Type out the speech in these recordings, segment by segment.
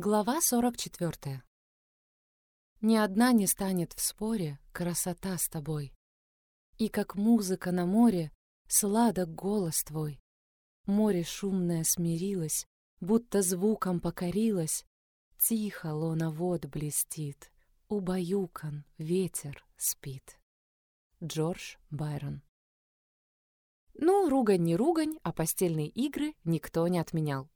Глава 44. Ни одна не станет в споре красота с тобой. И как музыка на море, сладок голос твой. Море шумное смирилось, будто звуком покорилось. Тихо лона вод блестит, убаюкан ветер спит. Джордж Байрон Ну, ругань не ругань, а постельные игры никто не отменял.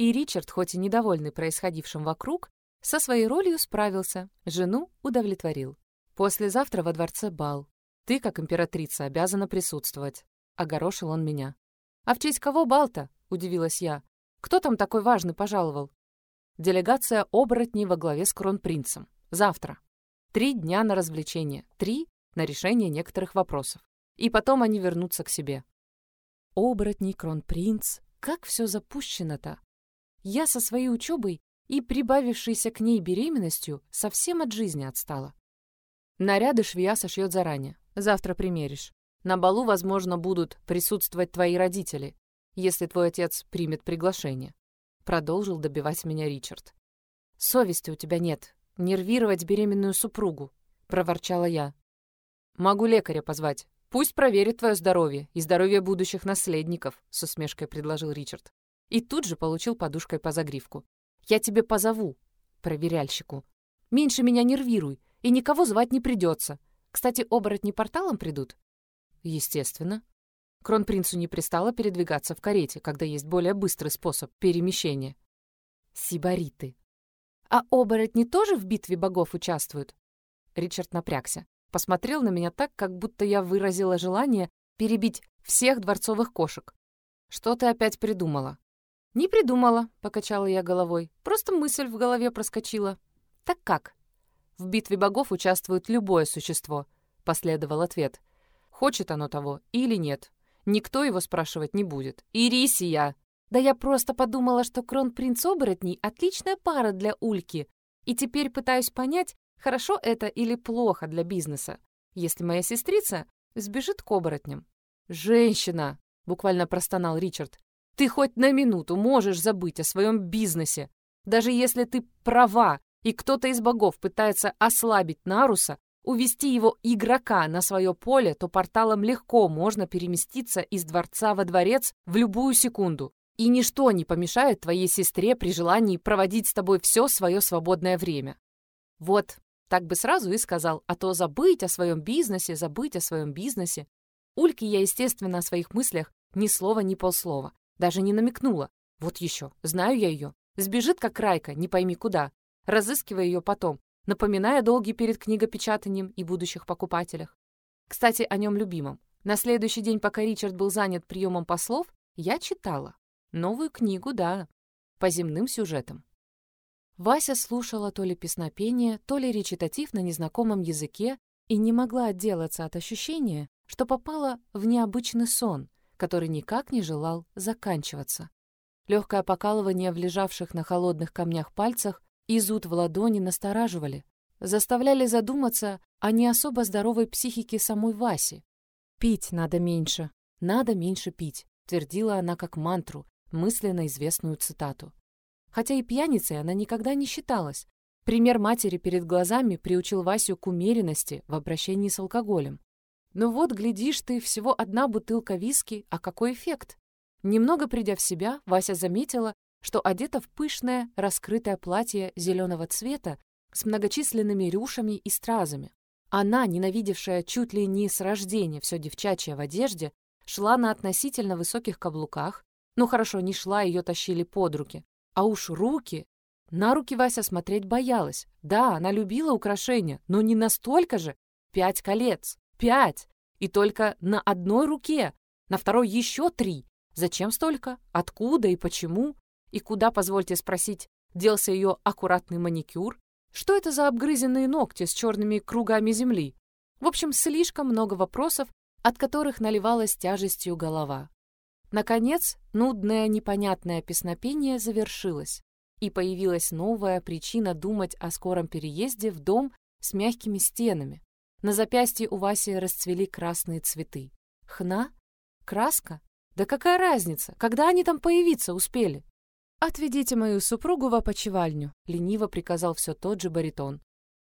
И Ричард, хоть и недовольный происходившим вокруг, со своей ролью справился, жену удовлетворил. Послезавтра во дворце бал. Ты, как императрица, обязана присутствовать. Огорошил он меня. А в честь кого бал-то? Удивилась я. Кто там такой важный пожаловал? Делегация оборотней во главе с кронпринцем. Завтра. Три дня на развлечение, три на решение некоторых вопросов. И потом они вернутся к себе. Оборотний, кронпринц. Как все запущено-то? Я со своей учебой и прибавившейся к ней беременностью совсем от жизни отстала. Наряды швея сошьет заранее. Завтра примеришь. На балу, возможно, будут присутствовать твои родители, если твой отец примет приглашение. Продолжил добивать меня Ричард. Совести у тебя нет. Нервировать беременную супругу, проворчала я. Могу лекаря позвать. Пусть проверит твое здоровье и здоровье будущих наследников, с усмешкой предложил Ричард и тут же получил подушкой по загривку. «Я тебе позову, проверяльщику. Меньше меня нервируй, и никого звать не придется. Кстати, оборотни порталом придут?» «Естественно». Кронпринцу не пристало передвигаться в карете, когда есть более быстрый способ перемещения. Сибариты. «А оборотни тоже в битве богов участвуют?» Ричард напрягся. Посмотрел на меня так, как будто я выразила желание перебить всех дворцовых кошек. «Что ты опять придумала?» «Не придумала», — покачала я головой. «Просто мысль в голове проскочила». «Так как?» «В битве богов участвует любое существо», — последовал ответ. «Хочет оно того или нет. Никто его спрашивать не будет. Ирисия!» «Да я просто подумала, что кронпринц оборотней — отличная пара для Ульки. И теперь пытаюсь понять, хорошо это или плохо для бизнеса, если моя сестрица сбежит к оборотням». «Женщина!» — буквально простонал Ричард. Ты хоть на минуту можешь забыть о своем бизнесе. Даже если ты права, и кто-то из богов пытается ослабить Наруса, увести его игрока на свое поле, то порталом легко можно переместиться из дворца во дворец в любую секунду. И ничто не помешает твоей сестре при желании проводить с тобой все свое свободное время. Вот, так бы сразу и сказал, а то забыть о своем бизнесе, забыть о своем бизнесе. Ульке я, естественно, о своих мыслях ни слова, ни полслова. Даже не намекнула. Вот еще, знаю я ее. Сбежит, как Райка, не пойми куда. Разыскивая ее потом, напоминая долги перед книгопечатанием и будущих покупателях. Кстати, о нем любимом. На следующий день, пока Ричард был занят приемом послов, я читала. Новую книгу, да, по земным сюжетам. Вася слушала то ли песнопение, то ли речитатив на незнакомом языке и не могла отделаться от ощущения, что попала в необычный сон, который никак не желал заканчиваться. Легкое покалывание в лежавших на холодных камнях пальцах и зуд в ладони настораживали, заставляли задуматься о не особо здоровой психике самой Васи. «Пить надо меньше, надо меньше пить», твердила она как мантру, мысленно известную цитату. Хотя и пьяницей она никогда не считалась. Пример матери перед глазами приучил Васю к умеренности в обращении с алкоголем. Ну вот, глядишь ты, всего одна бутылка виски, а какой эффект? Немного придя в себя, Вася заметила, что одета в пышное, раскрытое платье зеленого цвета с многочисленными рюшами и стразами. Она, ненавидевшая чуть ли не с рождения все девчачье в одежде, шла на относительно высоких каблуках. Ну хорошо, не шла, ее тащили под руки. А уж руки... На руки Вася смотреть боялась. Да, она любила украшения, но не настолько же. Пять колец. Пять! И только на одной руке, на второй еще три. Зачем столько? Откуда и почему? И куда, позвольте спросить, делся ее аккуратный маникюр? Что это за обгрызенные ногти с черными кругами земли? В общем, слишком много вопросов, от которых наливалась тяжестью голова. Наконец, нудное непонятное песнопение завершилось, и появилась новая причина думать о скором переезде в дом с мягкими стенами, на запястье у Васи расцвели красные цветы. Хна? Краска? Да какая разница, когда они там появиться успели? «Отведите мою супругу в опочивальню», — лениво приказал все тот же баритон.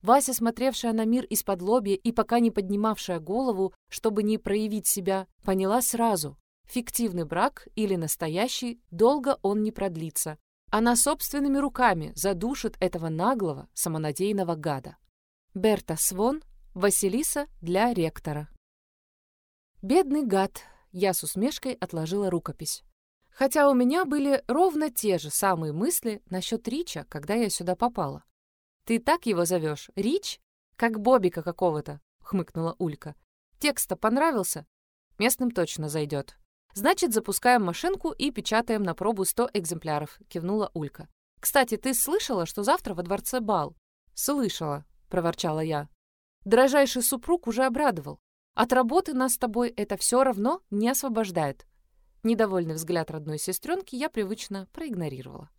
Вася, смотревшая на мир из-под лобья и пока не поднимавшая голову, чтобы не проявить себя, поняла сразу. Фиктивный брак или настоящий, долго он не продлится. Она собственными руками задушит этого наглого, самонадеянного гада. Берта Свон, Василиса для ректора. Бедный гад, я с усмешкой отложила рукопись. Хотя у меня были ровно те же самые мысли насчет Рича, когда я сюда попала. «Ты так его зовешь? Рич? Как Бобика какого-то», — хмыкнула Улька. «Текст-то понравился? Местным точно зайдет». «Значит, запускаем машинку и печатаем на пробу 100 экземпляров», — кивнула Улька. «Кстати, ты слышала, что завтра во дворце бал?» «Слышала», — проворчала я. «Дорожайший супруг уже обрадовал. От работы нас с тобой это все равно не освобождает». Недовольный взгляд родной сестренки я привычно проигнорировала.